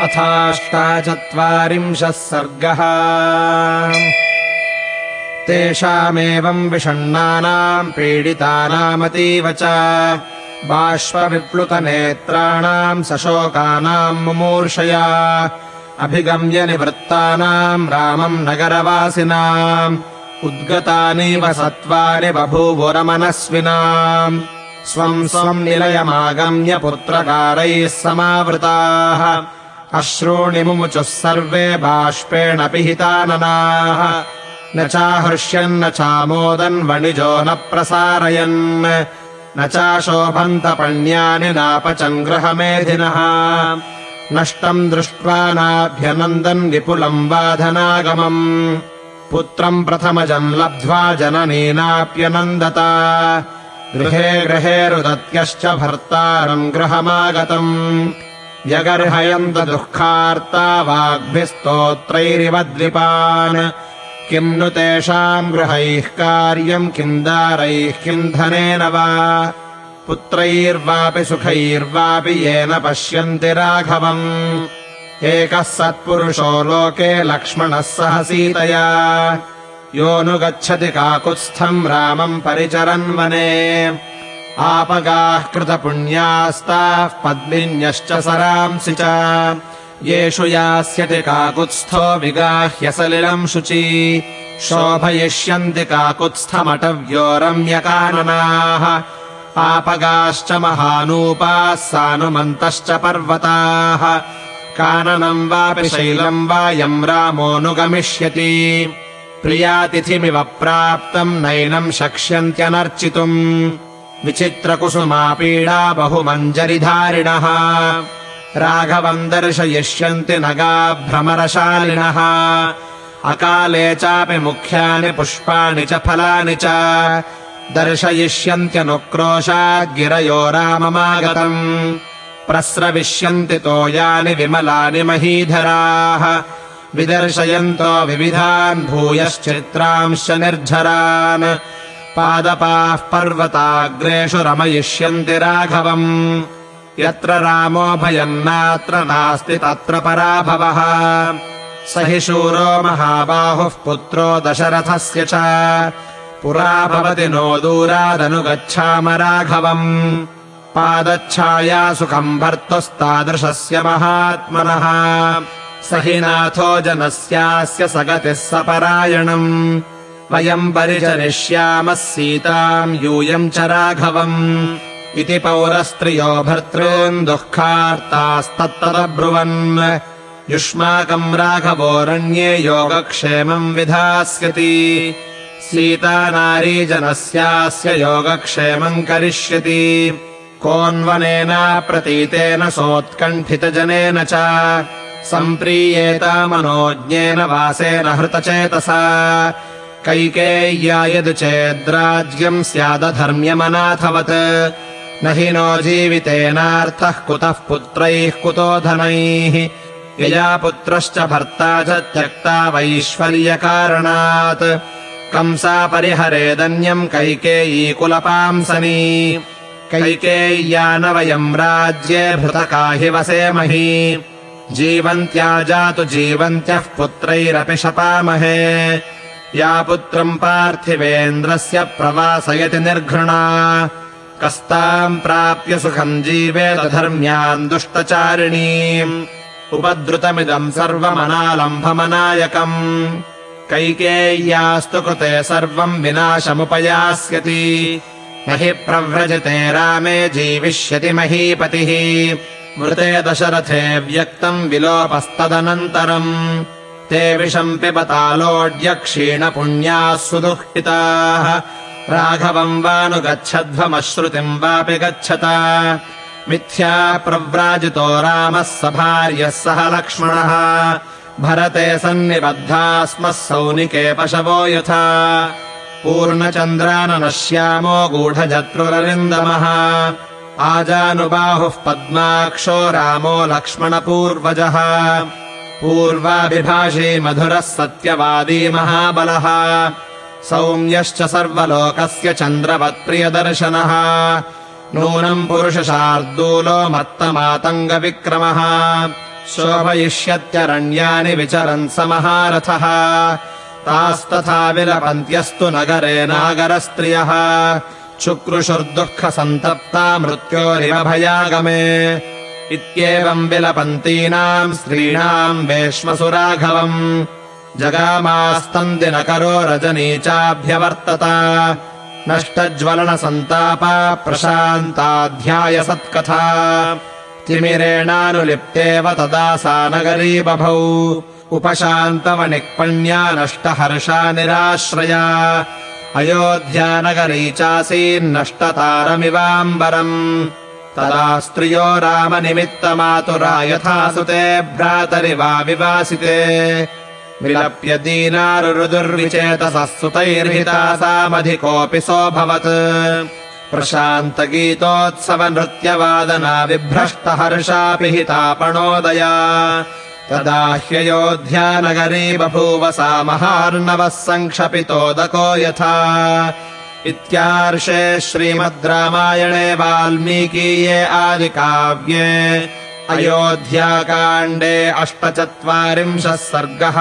अथाष्टाचत्वारिंशः सर्गः। तेषामेवम् विषण्णानाम् पीडितानामतीव च। बाष्पविप्लुतनेत्राणाम् सशोकानाम् मुमूर्षया। अभिगम्य निवृत्तानाम् रामम् नगरवासिनाम् उद्गतानीव सत्त्वानि बभूवुरमनस्विनाम् स्वम् स्वम् निलयमागम्य पुत्रकारैः समावृताः अश्रूणि मुमुचुः सर्वे बाष्पेण पिहिताननाः। न चाहृष्यन्न चामोदन् वणिजो न प्रसारयन्। न चाशोभन्तपण्यानि नापचम् गृहमेधिनः नष्टम् दृष्ट्वा नाभ्यनन्दन् विपुलम् बाधनागमम् पुत्रम् प्रथमजम् लब्ध्वा जननीनाप्यनन्दता गृहे गृहे रुदत्यश्च भर्तारम् गृहमागतम् व्यगर्हयन्त दुःखार्ता वाग्भिस्तोत्रैरिव द्विपान् किम् नु तेषाम् गृहैः कार्यम् किम् दारैः किम् धनेन वा? पुत्रैर्वापि सुखैर्वापि येन पश्यन्ति राघवम्। एकः सत्पुरुषो लोके लक्ष्मणः सह सीतया। योऽनुगच्छति काकुत्स्थम् रामम् परिचरन् वने आपगाः कृतपुण्यास्ताः पद्मिन्यश्च सरांसि च। येषु यास्यति काकुत्स्थो विगाह्य सलिलम् शुचि। शोभयिष्यन्ति काकुत्स्थमटव्यो रम्यकाननाः आपगाश्च महानूपाः सानुमन्तश्च पर्वताः। काननम् वापि शैलम् वा यम् रामोऽनुगमिष्यति प्रियातिथिमिव प्राप्तम् नैनम् शक्ष्यन्त्यनर्चितुम् विचित्रकुसुमापीडा बहुमञ्जरिधारिणः। राघवम् दर्शयिष्यन्ति नगाभ्रमरशालिनः अकाले चापि मुख्यानि पुष्पाणि च फलानि च। दर्शयिष्यन्त्यनुक्रोशाद्गिरयो राममागतम्। प्रस्रविष्यन्ति तोयानि विमलानि महीधराः। विदर्शयन्तो विविधान् भूयश्चित्रांश्च निर्झरान् पादपाः पर्वताग्रेषु रमयिष्यन्ति राघवम्। यत्र रामो भयन्नात्र नास्ति तत्र पराभवः। स हि शूरो महाबाहुः पुत्रो दशरथस्य च। पुरा भवति नो दूरादनुगच्छाम राघवम्। पादच्छाया सुखम् भर्तुस्तादृशस्य महात्मनः। स हि नाथो जनस्यास्य स गतिः सपरायणम् वयम् परिचरिष्यामः सीताम् यूयम् च राघवम् इति पौरस्त्रियो भर्तॄन् दुःखार्तास्तत्तदब्रुवन्। युष्माकम् राघवोरण्ये योगक्षेमम् विधास्यति। सीता नारीजनस्यास्य योगक्षेमम् करिष्यति। कोऽन्वनेन प्रतीतेन सोत्कण्ठितजनेन च सम्प्रीयेतामनोज्ञेन वासेन हृतचेतसा कैकेय्या यद् चेद्राज्यम् स्यादधर्म्यमनाथवत्। न हि नो जीवितेनार्थः कुतः पुत्रैः कुतो धनैः। यया पुत्रश्च भर्ता च त्यक्ता वैश्वर्यकारणात्। कंसा परिहरेदन्यम् कैकेयी कुलपांसनी। कैकेय्या न वयम् राज्ये भृतका हि वसेमहि जीवन्त्या जातु जीवन्त्यः पुत्रैरपि शपामहे या पुत्रम् पार्थिवेन्द्रस्य प्रवासयति निर्घृणा। कस्ताम् प्राप्य सुखम् जीवेत धर्म्याम् दुष्टचारिणीम्। उपद्रुतमिदम् सर्वमनालम्भमनायकम्। कैकेय्यास्तु कृते सर्वम् विनाशमुपयास्यति। न हि प्रव्रजते रामे जीविष्यति महीपतिः। मृते दशरथे व्यक्तम् विलोपस्तदनन्तरम् ते विषम् पिबतालोड्य क्षीणपुण्याः सुदुःखिताः। राघवम् वानुगच्छध्वमश्रुतिम् वापि गच्छत। मिथ्या प्रव्राजितो रामः स भार्यः सह लक्ष्मणः। भरते सन्निबद्धा स्मः सौनिके पशवो यथा। पूर्णचन्द्राननश्यामो गूढजत्रुररिन्दमः आजानुबाहुः पद्माक्षो रामो लक्ष्मणपूर्वजः पूर्वाभिभाषी मधुरः सत्यवादी महाबलः। सौम्यश्च सर्वलोकस्य चन्द्रवत्प्रियदर्शनः। नूनम् पुरुषशार्दूलो मत्तमातङ्गविक्रमः शोभयिष्यत्यरण्यानि विचरन् स महारथः तास्तथा विलपन्त्यस्तु नगरे नागरस्त्रियः। शुक्रुषुर्दुःखसन्तप्ता मृत्योरिव भयागमे इत्येवम् विलपन्तीनाम् स्त्रीणाम् वेश्मसुराघवम्। जगामास्तन्दिनकरो रजनी चाभ्यवर्तत नष्टज्वलनसन्तापा प्रशान्ताध्याय सत्कथा तिमिरेणानुलिप्तेव तदा सा नगरी बभौ उपशान्तवनिक्पण्या नष्टहर्षा निराश्रया। अयोध्यानगरी चासीन्नष्टतारमिवाम्बरम् तदा स्त्रियो रामनिमित्तमातुरा यथा सुते भ्रातरि वा विवासिते। विलप्य दीनारुरुदुर्विचेतसः सुतैर्हिता सामधिकोऽपि सोऽभवत्। प्रशान्तगीतोत्सवनृत्यवादना विभ्रष्टहर्षापि हितापणोदया। तदा ह्ययोध्यानगरी बभूव सा महार्णवः सङ्क्षपितोदको यथा इत्यार्षे श्रीमद् रामायणे वाल्मीकीये आदिकाव्ये अयोध्याकाण्डे अष्टचत्वारिंशः सर्गः